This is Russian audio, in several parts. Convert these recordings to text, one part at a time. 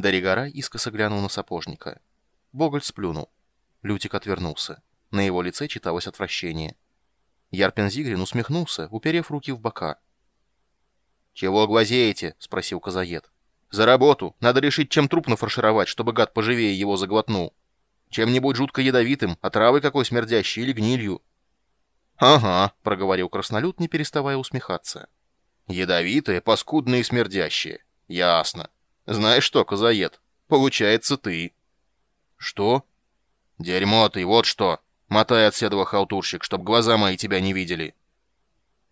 Даригарай искоса глянул на сапожника. Боголь сплюнул. Лютик отвернулся. На его лице читалось отвращение. Ярпин Зигрин усмехнулся, уперев руки в бока. «Чего глазеете?» — спросил Казаед. «За работу! Надо решить, чем труп нафаршировать, чтобы гад поживее его заглотнул. Чем-нибудь жутко ядовитым, отравой какой смердящей или гнилью». «Ага», — проговорил краснолюд, не переставая усмехаться. «Ядовитые, паскудные и смердящие. Ясно. Знаешь что, Казаед, получается ты». «Что?» «Дерьмо ты, вот что! Мотай от седого халтурщик, чтоб глаза мои тебя не видели!»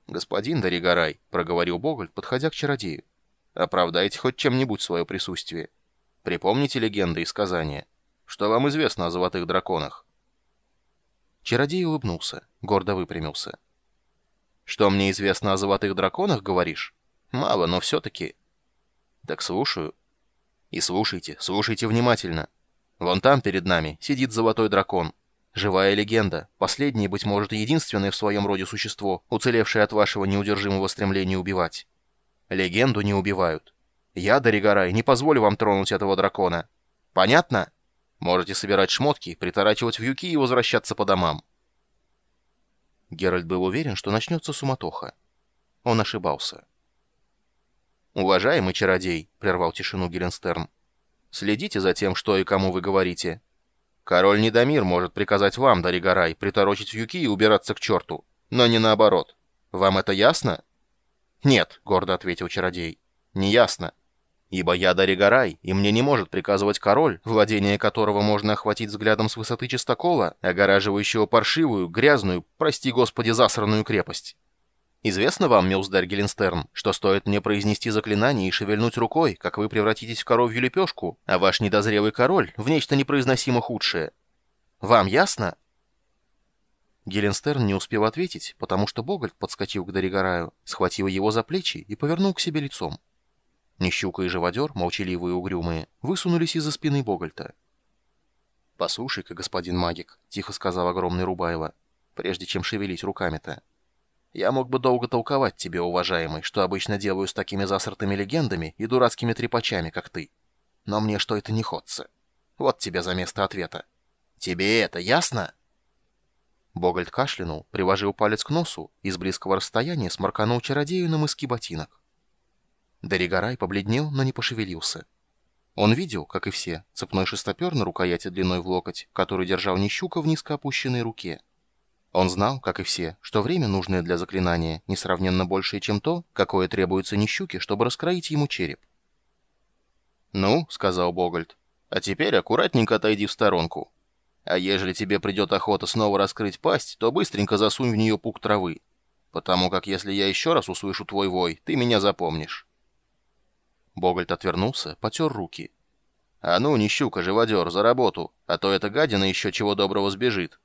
«Господин Даригарай», — проговорил Боголь, подходя к чародею, — «оправдайте хоть чем-нибудь свое присутствие. Припомните легенды и сказания. Что вам известно о золотых драконах?» Чародей улыбнулся, гордо выпрямился. «Что мне известно о золотых драконах, говоришь? Мало, но все-таки...» «Так слушаю. И слушайте, слушайте внимательно. Вон там, перед нами, сидит золотой дракон. Живая легенда, последнее, быть может, единственное в своем роде существо, уцелевшее от вашего неудержимого стремления убивать. Легенду не убивают. Я, Доригорай, не позволю вам тронуть этого дракона. Понятно? Можете собирать шмотки, приторачивать вьюки и возвращаться по домам. Геральт был уверен, что начнется суматоха. Он ошибался. «Уважаемый чародей», — прервал тишину Геленстерн, — «следите за тем, что и кому вы говорите. Король Недомир может приказать вам, Даригарай, приторочить вьюки и убираться к черту, но не наоборот. Вам это ясно?» «Нет», — гордо ответил чародей, — «не ясно. Ибо я Даригарай, и мне не может приказывать король, владение которого можно охватить взглядом с высоты чистокола, огораживающего паршивую, грязную, прости господи, засранную крепость». Известно вам, Милсдарь Геленстерн, что стоит мне произнести заклинание и шевельнуть рукой, как вы превратитесь в коровью лепешку, а ваш недозрелый король — в нечто непроизносимо худшее. Вам ясно?» Геленстерн не успел ответить, потому что Богольд подскочил к Доригораю, схватил его за плечи и повернул к себе лицом. Нищука и живодер, молчаливые и угрюмые, высунулись из-за спины Богольта. «Послушай-ка, господин магик», — тихо сказал огромный Рубайло, прежде чем шевелить руками-то. Я мог бы долго толковать тебе, уважаемый, что обычно делаю с такими засортыми легендами и дурацкими трепачами, как ты. Но мне что это не ходится. Вот тебе за место ответа. Тебе это ясно?» Богольд кашлянул, приложил палец к носу и с близкого расстояния сморканул чародею на мыски ботинок. Доригорай побледнел, но не пошевелился. Он видел, как и все, цепной шестопер на рукояти длиной в локоть, который держал Нищука в низко опущенной руке. Он знал, как и все, что время, нужное для заклинания, несравненно большее, чем то, какое требуется Нищуке, чтобы раскроить ему череп. «Ну», — сказал Богольд, — «а теперь аккуратненько отойди в сторонку. А ежели тебе придет охота снова раскрыть пасть, то быстренько засунь в нее пук травы, потому как если я еще раз услышу твой вой, ты меня запомнишь». Богольд отвернулся, потер руки. «А ну, Нищука, живодер, за работу, а то эта гадина еще чего доброго сбежит».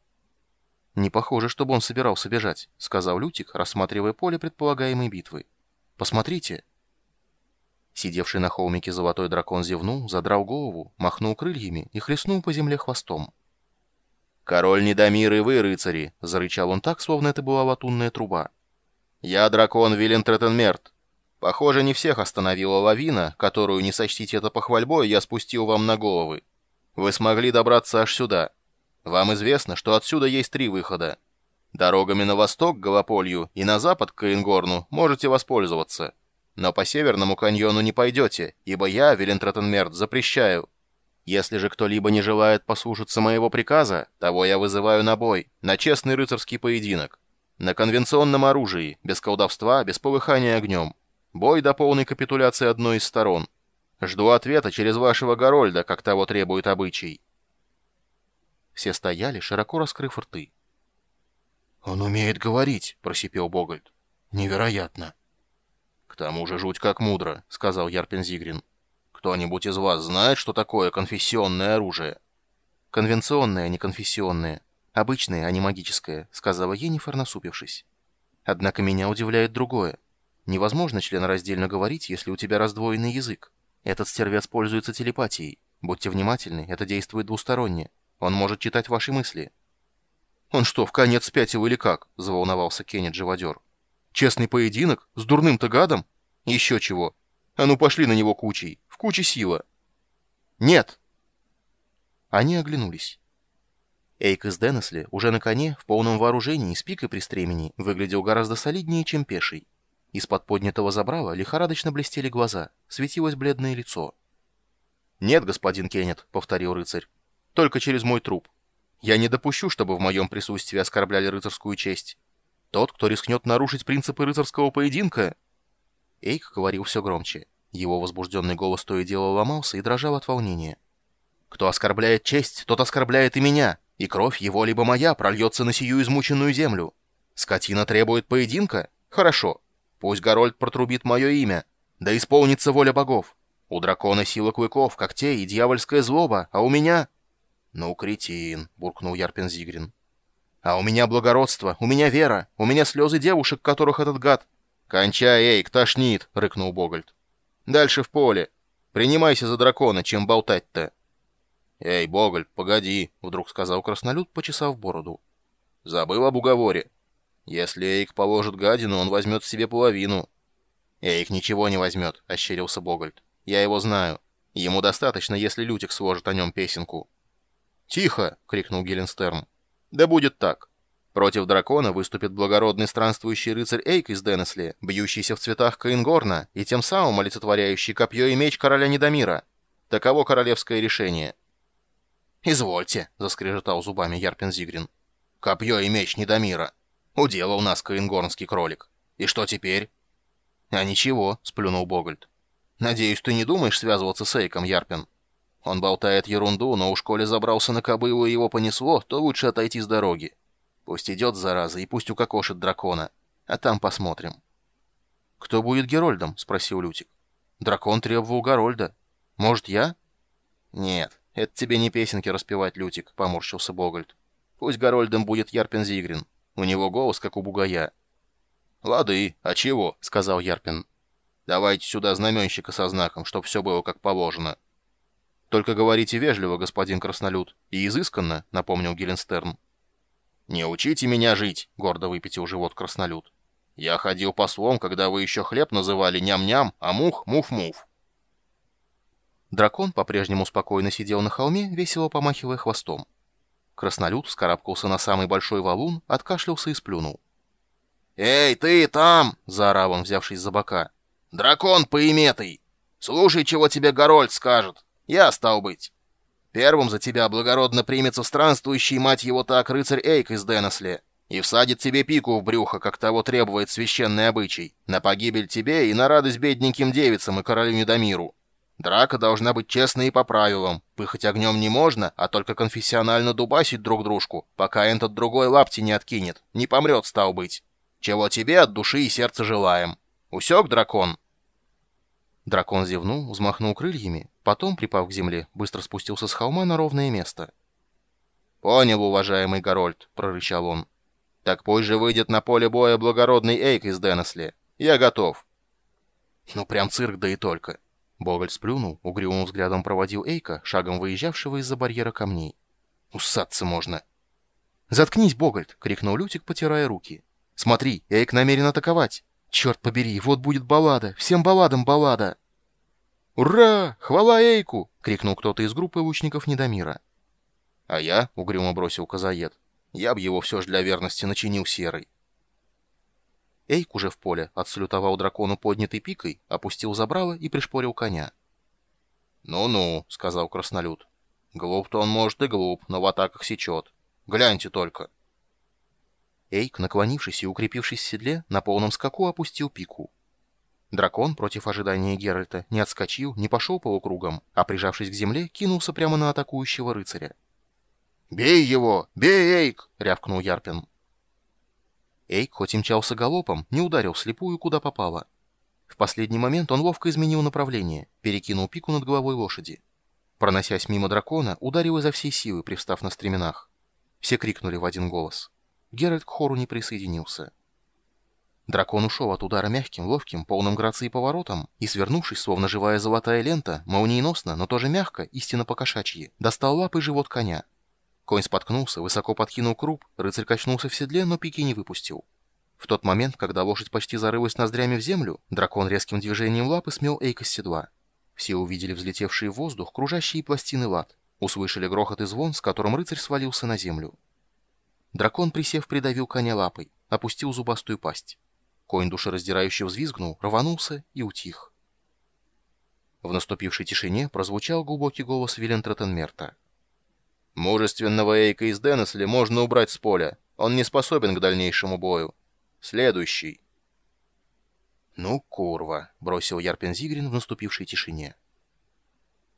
«Не похоже, чтобы он собирался бежать», — сказал Лютик, рассматривая поле предполагаемой битвы. «Посмотрите». Сидевший на холмике золотой дракон зевнул, задрал голову, махнул крыльями и хлестнул по земле хвостом. «Король Недомир и вы, рыцари!» — зарычал он так, словно это была латунная труба. «Я дракон Вилен Третенмерт. Похоже, не всех остановила лавина, которую, не сочтите это похвальбой, я спустил вам на головы. Вы смогли добраться аж сюда». Вам известно, что отсюда есть три выхода. Дорогами на восток, к Голополью, и на запад, к Каингорну, можете воспользоваться. Но по северному каньону не пойдете, ибо я, Велентротенмерт, запрещаю. Если же кто-либо не желает послушаться моего приказа, того я вызываю на бой, на честный рыцарский поединок. На конвенционном оружии, без колдовства, без полыхания огнем. Бой до полной капитуляции одной из сторон. Жду ответа через вашего Горольда, как того требует обычай. Все стояли, широко раскрыв рты. «Он умеет говорить», — просипел Богольд. «Невероятно». «К тому же жуть как мудро», — сказал Ярпин Зигрин. «Кто-нибудь из вас знает, что такое конфессионное оружие?» «Конвенционное, а не конфессионное. Обычное, а не магическое», — сказала Енифер, насупившись. «Однако меня удивляет другое. Невозможно членораздельно говорить, если у тебя раздвоенный язык. Этот стервец пользуется телепатией. Будьте внимательны, это действует двусторонне. Он может читать ваши мысли». «Он что, в конец спятил или как?» — заволновался Кеннет живодер. «Честный поединок? С дурным-то гадом? Еще чего. А ну пошли на него кучей. В куче сила». Нет!» Они оглянулись. Эйк из Денесли, уже на коне, в полном вооружении, с пикой при стремени, выглядел гораздо солиднее, чем пеший. Из-под поднятого забрала лихорадочно блестели глаза, светилось бледное лицо. «Нет, господин Кеннет», — повторил рыцарь, — «только через мой труп. Я не допущу, чтобы в моем присутствии оскорбляли рыцарскую честь. Тот, кто рискнет нарушить принципы рыцарского поединка...» Эйк говорил все громче. Его возбужденный голос то и дело ломался и дрожал от волнения. «Кто оскорбляет честь, тот оскорбляет и меня, и кровь его либо моя прольется на сию измученную землю. Скотина требует поединка? Хорошо. Пусть Горольд протрубит мое имя. Да исполнится воля богов. У дракона сила клыков, когтей и дьявольская злоба, а у меня...» «Ну, кретин», — буркнул Ярпин Зигрин. «А у меня благородство, у меня вера, у меня слезы девушек, которых этот гад...» «Кончай, Эйк, тошнит!» — рыкнул Богольд. «Дальше в поле. Принимайся за дракона, чем болтать-то». «Эй, Богольд, погоди!» — вдруг сказал краснолюд, почесав бороду. «Забыл об уговоре. Если Эйк положит гадину, он возьмет себе половину». «Эйк ничего не возьмет», — ощерился Богольд. «Я его знаю. Ему достаточно, если Лютик сложит о нем песенку». «Тихо!» — крикнул Геленстерн. «Да будет так. Против дракона выступит благородный странствующий рыцарь Эйк из Денесли, бьющийся в цветах Каингорна и тем самым олицетворяющий копье и меч короля Недомира. Таково королевское решение». «Извольте», — заскрежетал зубами Ярпин Зигрин. «Копье и меч Недомира. Уделал нас Каингорнский кролик. И что теперь?» «А ничего», — сплюнул Богольд. «Надеюсь, ты не думаешь связываться с Эйком, Ярпин?» Он болтает ерунду, но уж коли забрался на кобылу и его понесло, то лучше отойти с дороги. Пусть идет, зараза, и пусть укокошит дракона. А там посмотрим. «Кто будет Герольдом?» — спросил Лютик. «Дракон требовал Горольда. Может, я?» «Нет, это тебе не песенки распевать, Лютик», — поморщился Богольд. «Пусть Горольдом будет Ярпин Зигрин. У него голос, как у бугая». «Лады, а чего?» — сказал Ярпин. «Давайте сюда знаменщика со знаком, чтоб все было как положено». «Только говорите вежливо, господин Краснолюд, и изысканно», — напомнил Геленстерн. «Не учите меня жить», — гордо выпятил живот Краснолюд. «Я ходил послом, когда вы еще хлеб называли ням-ням, а мух — муф-муф». Дракон по-прежнему спокойно сидел на холме, весело помахивая хвостом. Краснолюд вскарабкался на самый большой валун, откашлялся и сплюнул. «Эй, ты там!» — заорал он, взявшись за бока. «Дракон поиметый! Слушай, чего тебе Горольд скажет!» Я, стал быть. Первым за тебя благородно примется странствующий, мать его так, рыцарь Эйк из Денесли, и всадит тебе пику в брюхо, как того требует священный обычай, на погибель тебе и на радость бедненьким девицам и королю Недомиру. Драка должна быть честной и по правилам. Пыхать огнем не можно, а только конфессионально дубасить друг дружку, пока этот другой лапти не откинет. Не помрет, стал быть. Чего тебе от души и сердца желаем. Усек, дракон?» Дракон зевнул, взмахнул крыльями, потом, припав к земле, быстро спустился с холма на ровное место. «Понял, уважаемый Горольд», — прорычал он. «Так позже выйдет на поле боя благородный Эйк из Денесли. Я готов». «Ну, прям цирк, да и только». Богольд сплюнул, угрюмым взглядом проводил Эйка, шагом выезжавшего из-за барьера камней. «Уссаться можно». «Заткнись, Богольд!» — крикнул Лютик, потирая руки. «Смотри, Эйк намерен атаковать. Черт побери, вот будет баллада, всем балладам баллада!» «Ура! Хвала Эйку!» — крикнул кто-то из группы лучников Недомира. «А я?» — угрюмо бросил Казаед. «Я б его все же для верности начинил серой». Эйк уже в поле отсалютовал дракону поднятой пикой, опустил забрало и пришпорил коня. «Ну-ну», — сказал краснолюд. «Глуп-то он, может, и глуп, но в атаках сечет. Гляньте только». Эйк, наклонившись и укрепившись в седле, на полном скаку опустил пику. Дракон, против ожидания Геральта, не отскочил, не пошел полукругом, а, прижавшись к земле, кинулся прямо на атакующего рыцаря. «Бей его! Бей, Эйк!» — рявкнул Ярпин. Эйк, хоть и мчался галопом, не ударил слепую, куда попало. В последний момент он ловко изменил направление, перекинул пику над головой лошади. Проносясь мимо дракона, ударил изо всей силы, привстав на стременах. Все крикнули в один голос. Геральт к хору не присоединился. Дракон ушел от удара мягким, ловким, полным грации поворотом, и, свернувшись, словно живая золотая лента, молниеносно, но тоже мягко, истинно покошачьи, достал лапы живот коня. Конь споткнулся, высоко подкинул круп, рыцарь качнулся в седле, но пики не выпустил. В тот момент, когда лошадь почти зарылась ноздрями в землю, дракон резким движением лапы смел Эйка с седла. Все увидели взлетевшие в воздух кружащие пластины лад, услышали грохот и звон, с которым рыцарь свалился на землю. Дракон, присев, придавил коня лапой, опустил зубастую пасть. Конь душераздирающе взвизгнул, рванулся и утих. В наступившей тишине прозвучал глубокий голос Вилен Тротенмерта. «Мужественного Эйка из Денесли можно убрать с поля. Он не способен к дальнейшему бою. Следующий». «Ну, курва», — бросил Ярпен Зигрин в наступившей тишине.